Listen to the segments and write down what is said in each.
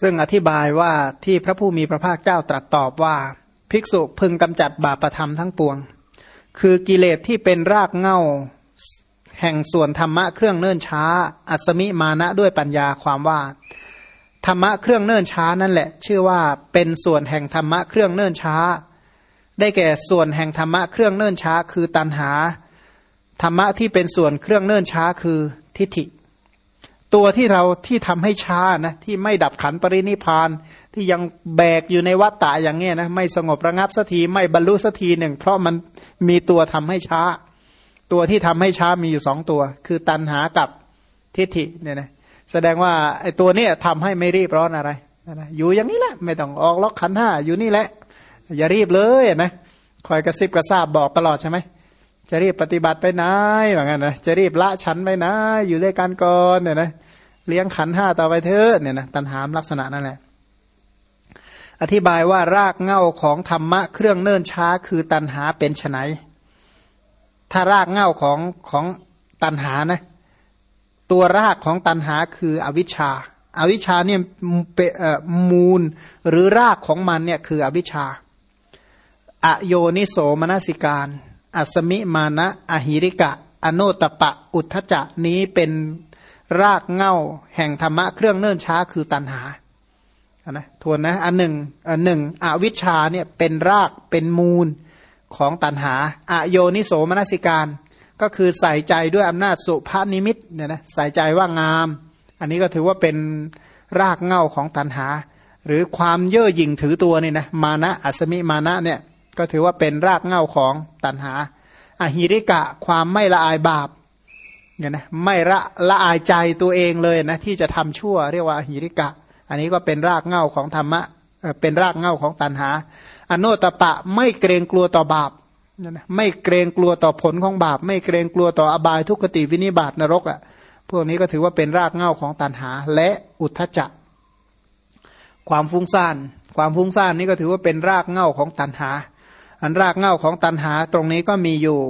ซึ่งอธิบายว่าที่พระผู้มีพระภาคเจ้าตรัสตอบว่า ภิกษุพึงกำจัดบาปประธรรมทั้งปวง คือกิเลสที่เป็นรากเง่าแห่งส่วนธรรมะเครื่องเนิ่นช้า อัศมิมานะด้วยปัญญาความว่า ธรรมะเครื่องเนิ่นช้านั่นแหละ ชื่อว่าเป็นส่วนแห่งธรรมะเครื่องเนิ่นช้า ได้แก่ส่วนแห่งธรรมะเครื่องเนิ่นช้า คือตัณหา ธรรมะที่เป็นส่วนเครื่องเนิ่นช้าคือทิฏฐิ ตัวที่เราที่ทำให้ช้านะที่ไม่ดับขันปรินิพาน ที่ยังแบกอยู่ในวัฏฏะอย่างเงี้ยนะไม่สงบระงับสักทีไม่บรรลุสักทีหนึ่ง เพราะมันมีตัวทำให้ช้า ตัวที่ทำให้ช้ามีอยู่สองตัว คือตัณหากับทิฏฐิเนี่ยนะแสดงว่าไอ้ตัวเนี้ยทำให้ไม่รีบร้อนอะไรนะอยู่อย่างนี้แหละไม่ต้องออกล็อกขันห้าอยู่นี่แหละ อย่ารีบเลยนะคอยกระซิบกระซาบบอกตลอดใช่ไหม จะรีบปฏิบัติไปไหนเหมือนกันนะจะรีบละฉันไปไหนอยู่ด้วยกันก่อนเนี่ยนะเลี้ยงขันห้าต่อไปเถอะเนี่ยนะตัณหามลักษณะนั่นแหละอธิบายว่ารากเง่าของธรรมะเครื่องเนิ่นช้าคือตัณหาเป็นไนถ้ารากเง่าของของตัณหานะตัวรากของตัณหาคืออวิชชาอาวิชชาเนี่ยเป็นมูลหรือรากของมันเนี่ยคืออวิชชา อโยนิโสมนสิการ อัสมิมานะอหิริกะ อโนตปะ อุทธจะนี้เป็นรากเง่าแห่งธรรมะเครื่องเนิ่นช้าคือตัณหานะทวนนะอันหนึ่งอันหนึ่งอวิชชาเนี่ยเป็นรากเป็นมูลของตัณหา อโยนิโสมนสิการ ก็คือใส่ใจด้วยอำนาจสุภานิมิตเนี่ยนะใส่ใจว่างาม อันนี้ก็ถือว่าเป็นรากเง่าของตัณหา หรือความเย่อหยิ่งถือตัวนี่นะมานะอัสมิมานะเนี่ย ก็ถือว่าเป็นรากเง่าของตัณหาอหิริกะความไม่ละอายบาปเนี่ยนะไม่ละละอายใจตัวเองเลยนะที่จะทำชั่วเรียกว่าอหิริกะ อันนี้ก็เป็นรากเง่าของธรรมะเป็นรากเง่าของตัณหา อโนตปะไม่เกรงกลัวต่อบาปนะไม่เกรงกลัวต่อผลของบาป ไม่เกรงกลัวต่ออบายทุกขติวินิบาตนรกอะ่ะพวกนี้ก็ถือว่าเป็นรากเง่าของตัณหา และอุทธจักความฟุ้งซ่าน ความฟุ้งซ่านนี้ก็ถือว่าเป็นรากเง่าของตัณหา อันรากเง่าของตันหาตรงนี้ก็มีอยู่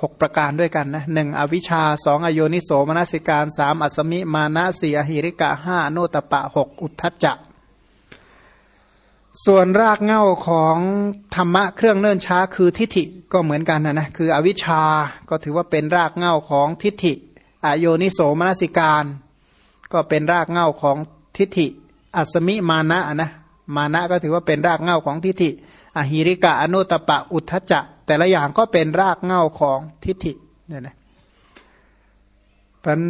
หกประการด้วยกันนะหนึ่งอวิชชาสองอโยนิโสมนสิการสามอัสมิมานะสี่อหิริกะห้าโนตปะหกอุทธจักส่วนรากเง่าของธรรมะเครื่องเนิ่นช้าคือทิฏฐิก็เหมือนกันนะนะคืออวิชชาก็ถือว่าเป็นรากเง่าของทิฏฐิ อโยนิโสมนสิการ ก็เป็นรากเง่าของทิฏฐิ อัสมิมานะนะ มานะก็ถือว่าเป็นรากเหง้าของทิฏฐิอหิริกะอนุตปะอุทธจะแต่ละอย่างก็เป็นรากเหง้าของทิฏฐิเนี่ยนะ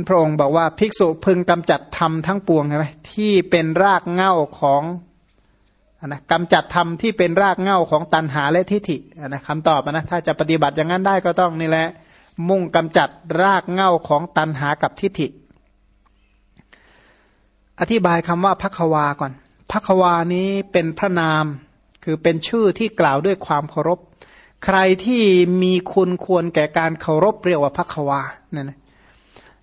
พระองค์บอกว่าภิกษุพึงกำจัดธรรมทั้งปวงใช่ไหมที่เป็นรากเหง้าของนะกำจัดธรรมที่เป็นรากเหง้าของตันหาและทิฏฐินะคำตอบนะถ้าจะปฏิบัติอย่างนั้นได้ก็ต้องนี่แหละมุ่งกำจัดรากเหง้าของตันหากับทิฏฐิ อธิบายคำว่าพักวาก่อน พักวานี้เป็นพระนาม คือเป็นชื่อที่กล่าวด้วยความเคารพ ใครที่มีคุณควรแก่การเคารพเรียกว่าพักวาเนี่ยนะ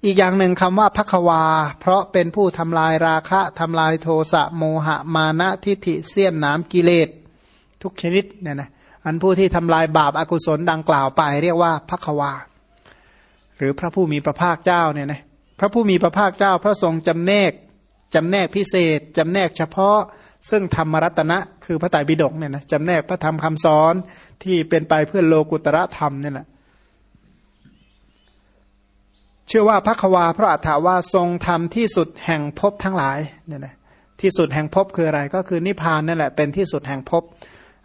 อีกอย่างหนึ่งคำว่าพักวา เพราะเป็นผู้ทำลายราคะทำลายโทสะโมหะมานะทิฏฐิเสี้ยนน้ำกิเลส ทุกชนิดเนี่ยนะอันผู้ที่ทำลายบาปอากุศลดังกล่าวไป เรียกว่าพักวา หรือพระผู้มีพระภาคเจ้าเนี่ยนะพระผู้มีพระภาคเจ้า พระทรงจำเนก จำแนกพิเศษ จำแนกเฉพาะ ซึ่งธรรมรัตนะ คือพระไตรปิฎกเนี่ยนะจำแนกพระธรรมคำสอนที่เป็นไปเพื่อโลกุตระธรรมนี่แหละเชื่อว่าพระควาพระอัฏฐาว่าทรงทำที่สุดแห่งภพทั้งหลายเนี่ยนะที่สุดแห่งภพคืออะไร ก็คือนิพพานนั่นแหละเป็นที่สุดแห่งภพ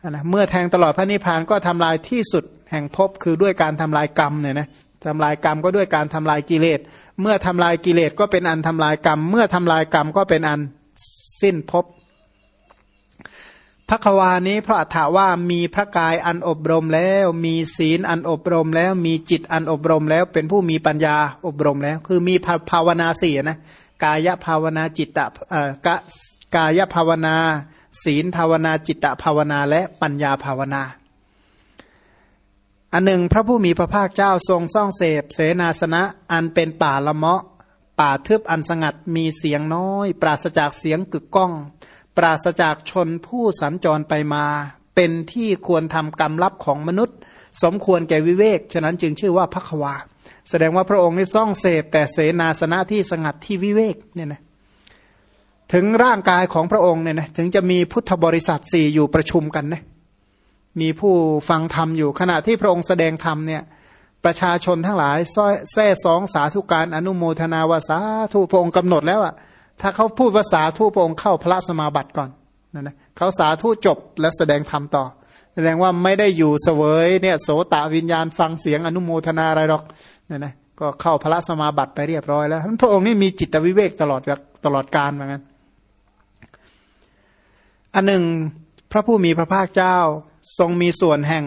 นะเมื่อแทงตลอดพระนิพพานก็ทำลายที่สุดแห่งภพคือด้วยการทำลายกรรมเนี่ยนะ ทำลายกรรมก็ด้วยการทำลายกิเลส เมื่อทำลายกิเลสก็เป็นอันทำลายกรรม เมื่อทำลายกรรมก็เป็นอันสิ้นภพพระควานี้พระอัฏฐาว่ามีพระกายอันอบรมแล้ว มีศีลอันอบรมแล้ว มีจิตอันอบรมแล้ว เป็นผู้มีปัญญาอบรมแล้ว คือมีภาวนาสี่นะกายภาวนาจิตตะกะกายภาวนา ศีลภาวนาจิตตภาวนาและปัญญาภาวนา อันหนึ่งพระผู้มีพระภาคเจ้าทรงซ่องเสพ เสนาสนะอันเป็นป่าละเมาะ ป่าทึบอันสงัดมีเสียงน้อย ปราศจากเสียงกึกก้อง ปราศจากชนผู้สัญจรไปมา เป็นที่ควรทำกรรมลับของมนุษย์ สมควรแก่วิเวก ฉะนั้นจึงชื่อว่าพักวา แสดงว่าพระองค์นี่ซ่องเสพ แต่เสนาสนะที่สงัดที่วิเวกเนี่ยนะถึงร่างกายของพระองค์เนี่ยนะถึงจะมีพุทธบริษัทสี่อยู่ประชุมกันนะ มีผู้ฟังธรรมอยู่ขณะที่พระองค์แสดงธรรมเนี่ยประชาชนทั้งหลายแซ่สองสาธุการอนุโมทนาวาสาธุพระองค์กำหนดแล้วอะถ้าเขาพูดภาษาทูพระองค์เข้าพระสมาบัติก่อนนะนะเขาสาธุจบแล้วแสดงธรรมต่อ แสดงว่าไม่ได้อยู่เสวยเนี่ยโสตวิญญาณฟังเสียงอนุโมทนาอะไรหรอกนี่ยนะก็เข้าพระสมาบัติไปเรียบร้อยแล้วพระองค์นี่มีจิตวิเวกตลอดตลอดการเหมือนกันอันหนึ่งพระผู้มีพระภาคเจ้า ทรงมีส่วนแห่ง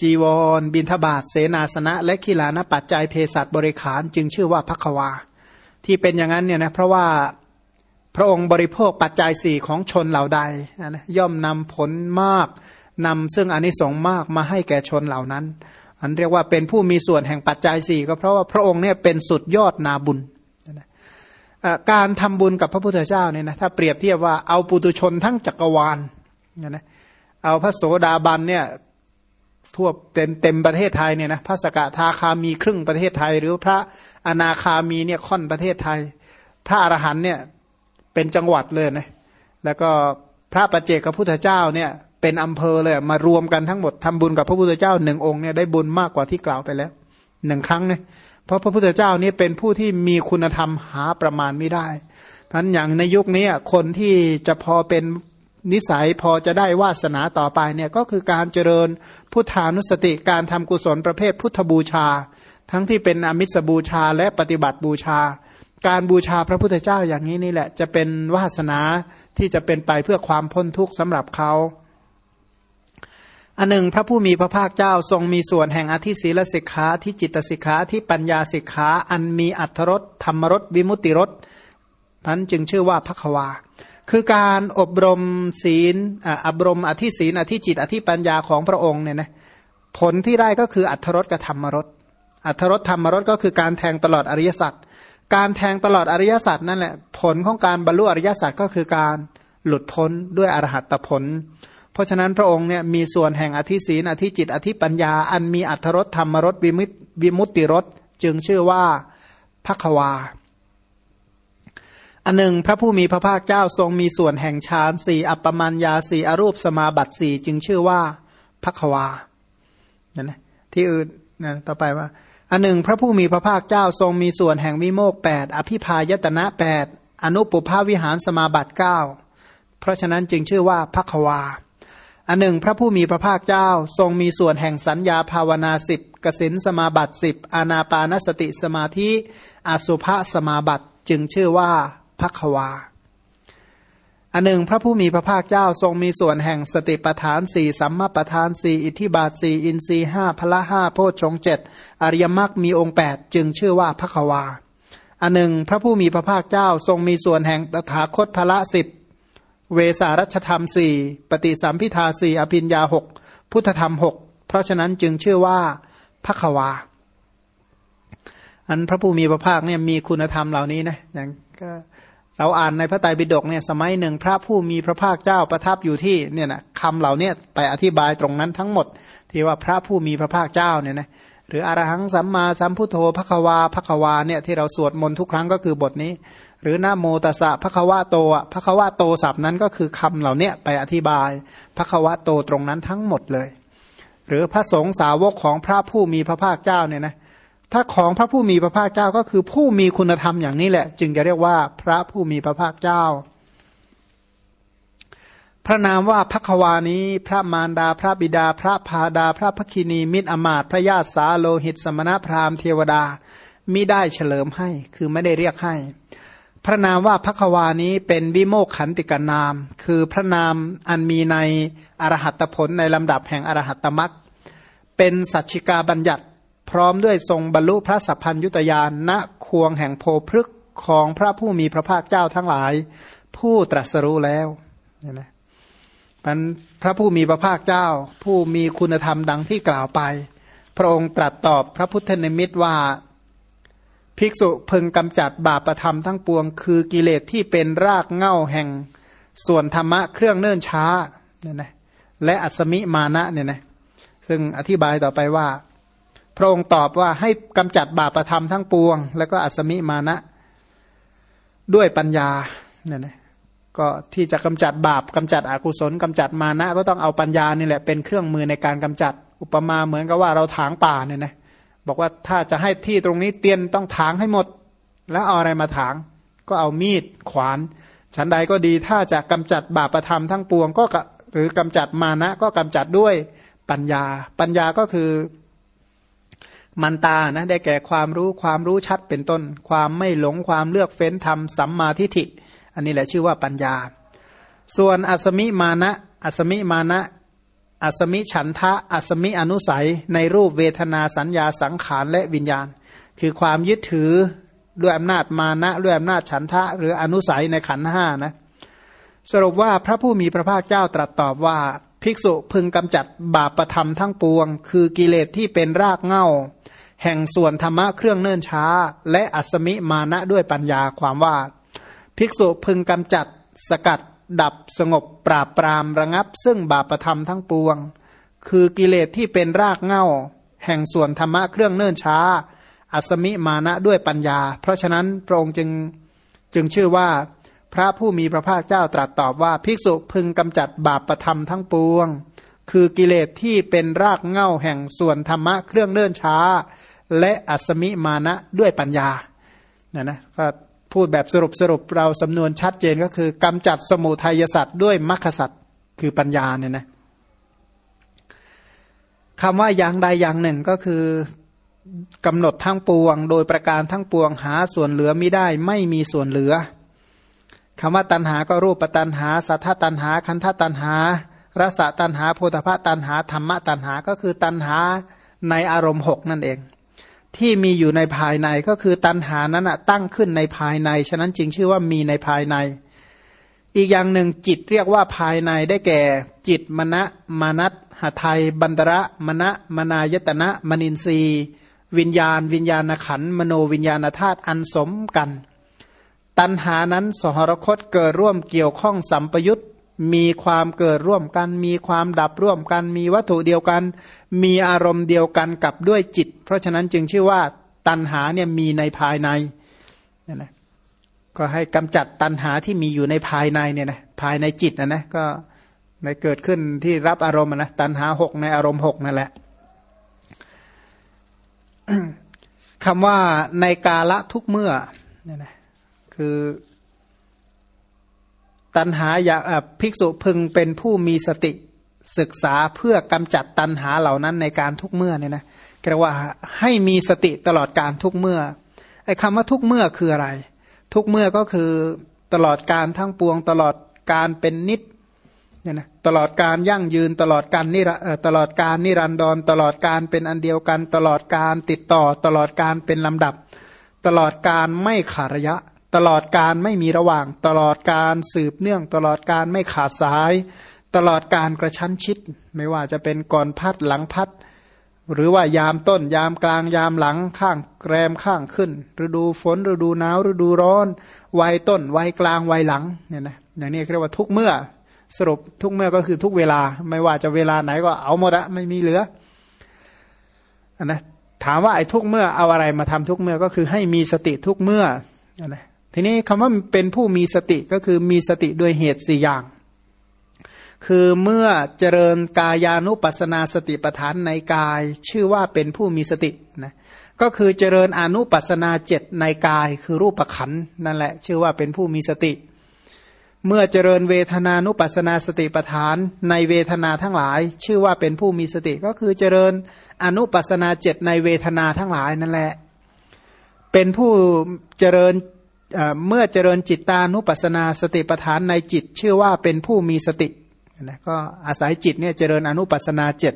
จีวร บินทบาทเสนาสนะ และขีลานปัจจัยเภสัชบริขารจึงชื่อว่าพักวา ที่เป็นอย่างนั้นเนี่ยนะเพราะว่าพระองค์บริโภคปัจจัยสี่ของชนเหล่าใดนะย่อมนำผลมากนำซึ่งอนิสงส์มากมาให้แก่ชนเหล่านั้น อันเรียกว่าเป็นผู้มีส่วนแห่งปัจจัยสี่ก็เพราะว่าพระองค์เนี่ยเป็นสุดยอดนาบุญการทำบุญกับพระพุทธเจ้าเนี่ยนะถ้าเปรียบเทียบว่าเอาปุตุชนทั้งจักรวาลนะ เอาพระโสดาบันเนี่ยทั่วเต็มเต็มประเทศไทยเนี่ยนะพระสกทาคามีครึ่งประเทศไทย หรือพระอนาคามีเนี่ยค่อนประเทศไทย พระอรหันเนี่ยเป็นจังหวัดเลยนะแล้วก็พระประเจกพระพุทธเจ้าเนี่ยเป็นอำเภอเลยมารวมกันทั้งหมดทำบุญกับพระพุทธเจ้าหนึ่งองค์เนี่ยได้บุญมากกว่าที่กล่าวไปแล้วหนึ่งครั้งเนี่ยเพราะพระพุทธเจ้านี่เป็นผู้ที่มีคุณธรรมหาประมาณไม่ได้เพราะอย่างในยุคนี้คนที่จะพอเป็น นิสัยพอจะได้วาสนาต่อไปเนี่ยก็คือการเจริญพุทธานุสติการทำกุศลประเภทพุทธบูชา ทั้งที่เป็นอมิสบูชาและปฏิบัติบูชา การบูชาพระพุทธเจ้าอย่างนี้นี่แหละ จะเป็นวาสนาที่จะเป็นไปเพื่อความพ้นทุกข์สำหรับเขาอันหนึ่งพระผู้มีพระภาคเจ้าทรงมีส่วนแห่งอธิศีลสิกขาที่จิตสิกขาที่ปัญญาสิกขาอันมีอัทธรสธรรมรสวิมุตติรสนั้นจึงชื่อว่าพักวา คือการอบรมศีลอบรมอธิศีลอธิจิต อธิปัญญาของพระองค์เนี่ยนะผลที่ได้ก็คืออัทธรสกับธรรมรสอัทธรสธรรมรสก็คือการแทงตลอดอริยสัจการแทงตลอดอริยสัจนั่นแหละผลของการบรรลุอริยสัจก็คือการหลุดพ้นด้วยอรหัตผล เพราะฉะนั้นพระองค์เนี่ยมีส่วนแห่งอธิศีนอธิจิต อธิปัญญา อันมีอัทรสธรรมรสวิมุตวิมุตติรสจึงชื่อว่าพักวา อันหนึ่งพระผู้มีพระภาคเจ้าทรงมีส่วนแห่งฌานสี่อัปปมัญญาสี่อรูปสมาบัติสี่จึงชื่อว่าพักวานี่ยนะที่อื่นนะต่อไปว่า อันหนึ่งพระผู้มีพระภาคเจ้าทรงมีส่วนแห่งวิโมกแปดอภิพายตนะแปดอนุปุภาวิหารสมาบัติเก้าเพราะฉะนั้นจึงชื่อว่าพักวาอันหนึ่งพระผู้มีพระภาคเจ้าทรงมีส่วนแห่งสัญญาภาวนาสิบกสินสมาบัติสิบอานาปานสติสมาธิอสุภสมาบัติจึงชื่อว่า พักวา อันหนึ่งพระผู้มีพระภาคเจ้าทรงมีส่วนแห่งสติปทานสี่สัมมาปทานสี่อิทธิบาทสี่อินทรีห้าพละห้าโพชฌงเจ็ดอริยมรรคมีองค์แปดจึงชื่อว่าพักวา อันหนึ่งพระผู้มีพระภาคเจ้าทรงมีส่วนแห่งตถาคตพละสิบเวสารัชธรรมสี่ปฏิสัมพิทาสี่อภินยาหกพุทธธรรมหกเพราะฉะนั้นจึงชื่อว่าพระควา อันพระผู้มีพระภาคเนี่ยมีคุณธรรมเหล่านี้นะอย่างก็ เราอ่านในพระไตรปิฎกเนี่ยสมัยหนึ่งพระผู้มีพระภาคเจ้าประทับอยู่ที่เนี่ยนะคำเหล่านี้ไปอธิบายตรงนั้นทั้งหมด ที่ว่าพระผู้มีพระภาคเจ้าเนี่ยนะหรืออรหังสัมมาสัมพุทโธพะควาพะควาเนี่ยที่เราสวดมนต์ทุกครั้งก็คือบทนี้ หรือนาโมตสะพะควะโตอะพะควะโตศัพท์นั้นก็คือคำเหล่านี้ไปอธิบายพะควะโตตรงนั้นทั้งหมดเลย หรือพระสงฆ์สาวกของพระผู้มีพระภาคเจ้าเนี่ยนะ ถ้าของพระผู้มีพระภาคเจ้าก็คือผู้มีคุณธรรมอย่างนี้แหละ จึงจะเรียกว่าพระผู้มีพระภาคเจ้า พระนามว่าพระควานี้ พระมารดาพระบิดา พระพาดา พระพคินี มิตรอมาตพระญาติสาโลหิต สมณพราหมณ์เทวดามิได้เฉลิมให้คือไม่ได้เรียกให้ พระนามว่าพักวานี้เป็นวิโมกขันติกนาม คือพระนามอันมีในอรหัตผลในลำดับแห่งอรหัตตมักเป็นสัจชิกาบัญญัติ พร้อมด้วยทรงบรรลุพระสัพพัญยุตยานณควงแห่งโพพฤกของพระผู้มีพระภาคเจ้าทั้งหลาย ผู้ตรัสรู้แล้วเนี่ยนะมันพระผู้มีพระภาคเจ้า ผู้มีคุณธรรมดังที่กล่าวไป พระองค์ตรัสตอบพระพุทธนิมิตว่า ภิกษุพึงกำจัดบาปประธรรมทั้งปวง คือกิเลสที่เป็นรากเง่าแห่งส่วนธรรมะเครื่องเนิ่นช้าเนี่ยนะและอัศมิมานะเนี่ยนะซึ่งอธิบายต่อไปว่า ระองค์ตอบว่าให้กำจัดบาปประธรรมทั้งปวง แล้วก็อัศมิมานะ ด้วยปัญญาเนี่ยนะก็ที่จะกำจัดบาปกำจัดอกุศลกำจัดมานะ ก็ต้องเอาปัญญานี่แหละเป็นเครื่องมือในการกำจัดอุปมาเหมือนกับว่าเราถางป่าเนี่ยนะบอกว่าถ้าจะให้ที่ตรงนี้เตียนต้องถางให้หมด แล้วเอาอะไรมาถาง ก็เอามีดขวาน ฉันใดก็ดีถ้าจะกำจัดบาปประธรรมทั้งปวงก็หรือกำจัดมานะก็กำจัดด้วยปัญญา ปัญญาก็คือ มันตานะได้แก่ความรู้ความรู้ชัดเป็นต้น ความไม่หลงความเลือกเฟ้นธรรมสัมมาทิฏฐิ อันนี้แหละชื่อว่าปัญญา ส่วนอัสมิมานะอัสมิมานะอัสมิฉันทะอัสมิอนุสัยในรูปเวทนาสัญญาสังขารและวิญญาณ คือความยึดถือด้วยอำนาจมานะด้วยอำนาจฉันทะ หรืออนุสัยในขันห้านะสรุปว่าพระผู้มีพระภาคเจ้าตรัสตอบว่า ภิกษุพึงกำจัดบาปประธรรมทั้งปวง คือกิเลสที่เป็นรากเง่า แห่งส่วนธรรมะเครื่องเนิ่นช้า และอัศมิมานะด้วยปัญญาความว่า ภิกษุพึงกำจัดสกัด ดับสงบปราบปรามระงับ ซึ่งบาปธรรมทั้งปวง คือกิเลสที่เป็นรากเง่า แห่งส่วนธรรมะเครื่องเนิ่นช้า อัศมิมานะด้วยปัญญา เพราะฉะนั้นพระองค์จึงจึงชื่อว่าพระผู้มีพระภาคเจ้าตรัสตอบว่าภิกษุพึงกำจัดบาปประธรรมทั้งปวง คือกิเลสที่เป็นรากเง่าแห่งส่วนธรรมะเครื่องเนิ่นช้า และอัศมิมานะด้วยปัญญาเนี่ยนะก็พูดแบบสรุปสรุปเราสำนวนชัดเจนก็คือกำจัดสมุทัยสัตว์ด้วยมรรคสัตว์คือปัญญาเนี่ยนะคำว่าอย่างใดอย่างหนึ่งก็คือกำหนดทั้งปวง โดยประการทั้งปวงหาส่วนเหลือไม่ได้ไม่มีส่วนเหลือคำว่าตันหาก็รูปตันหา สัทธตันหา คันธตันหารสตันหาโพธพตันหาธรรมะตันหาก็คือตันหาในอารมณ์หกนั่นเอง ที่มีอยู่ในภายในก็คือตัณหานั้นตั้งขึ้นในภายใน ฉะนั้นจึงชื่อว่ามีในภายใน อีกอย่างหนึ่งจิตเรียกว่าภายในได้แก่ จิตมณะมานัตหไทยบันตระมณะมนายตนะมนินทรีวิญญาณ วิญญาณขันมโนวิญญาณธาตุอันสมกัน ตัณหานั้นสหรคตเกิดร่วมเกี่ยวข้องสัมปยุต มีความเกิดร่วมกัน มีความดับร่วมกัน มีวัตถุเดียวกัน มีอารมณ์เดียวกันกับด้วยจิต เพราะฉะนั้นจึงชื่อว่าตัณหาเนี่ยมีในภายในนี่นะก็ให้กำจัดตัณหาที่มีอยู่ในภายในเนี่ยนะภายในจิตนะนะก็ในเกิดขึ้นที่รับอารมณ์นะตัณหาหกในอารมณ์หกนั่นแหละคำว่าในกาละทุกเมื่อเนี่ยนะคือ ตันหาอย่างภิกษุพึงเป็นผู้มีสติศึกษาเพื่อกำจัดตันหาเหล่านั้นในการทุกเมื่อเนี่ยนะเรียกว่าให้มีสติตลอดการทุกเมื่อไอ้คำว่าทุกเมื่อคืออะไร ทุกเมื่อก็คือตลอดการทั้งปวง ตลอดการเป็นนิดเนี่ยนะตลอดการยั่งยืนตลอดการนิรตลอดการนิรันดรตลอดการเป็นอันเดียวกัน ตลอดการติดต่อ ตลอดการเป็นลำดับ ตลอดการไม่ขาดระยะ ตลอดการไม่มีระหว่าง ตลอดการสืบเนื่อง ตลอดการไม่ขาดสาย ตลอดการกระชั้นชิด ไม่ว่าจะเป็นก่อนพัดหลังพัด หรือว่ายามต้น ยามกลางยามหลังข้างแรมข้างขึ้น ฤดูฝนฤดูหนาวฤดูร้อนวัยต้นวัยกลางวัยหลังเนี่ยนะอย่างนี้เรียกว่าทุกเมื่อสรุปทุกเมื่อก็คือทุกเวลา ไม่ว่าจะเวลาไหนก็เอาหมดอะไม่มีเหลืออันนะถามว่าไอ้ทุกเมื่อเอาอะไรมาทำทุกเมื่อก็คือให้มีสติทุกเมื่อนะ ทีนี้คำว่าเป็นผู้มีสติก็คือมีสติด้วยเหตุสี่อย่าง คือเมื่อเจริญกายานุปัสนาสติปทานในกาย ชื่อว่าเป็นผู้มีสตินะก็คือเจริญอนุปัสนาเจ็ดในกาย คือรูปขันนั่นแหละ ชื่อว่าเป็นผู้มีสติ เมื่อเจริญเวทนานุปัสนาสติปทานในเวทนาทั้งหลาย ชื่อว่าเป็นผู้มีสติ ก็คือเจริญอนุปัสนาเจ็ดในเวทนาทั้งหลายนั่นแหละ เป็นผู้เจริญ เมื่อเจริญจิตตานุปัสนาสติปทานในจิต ชื่อว่าเป็นผู้มีสตินะก็อาศัยจิตเนี่ยเจริญอนุปัสนาเจ็ด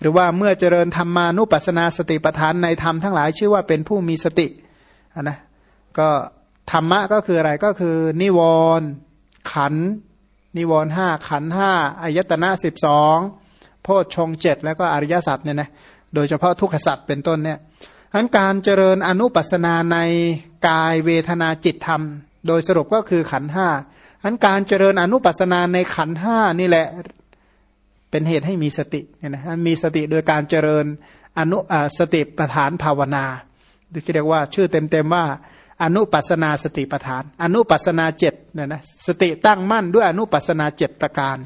หรือว่าเมื่อเจริญธรรมานุปัสนาสติปทานในธรรมทั้งหลายชื่อว่าเป็นผู้มีสตินะก็ธรรมะก็คืออะไรก็คือ นิวรณ์ขัน นิวรณ์ห้าขันห้าอายตนะสิบสองโพชฌงเจ็ดแล้วก็อริยสัจเนี่ยนะโดยเฉพาะทุกขสัจเป็นต้นเนี่ย ทั้นการเจริญอนุปัสนาในกายเวทนาจิตธรรม โดยสรุปก็คือขันห้าทั้นการเจริญอนุปัสนาในขันห้านี่แหละเป็นเหตุให้มีสติเนี่ยนะมีสติโดยการเจริญอนุสติประฐานภาวนาที่เรียกว่าชื่อเต็มๆว่าอนุปัสนาสติปทาน อนุปัสนาเจ็ดเนี่ยนะสติตั้งมั่นด้วยอนุปัสนาเจ็ดประการ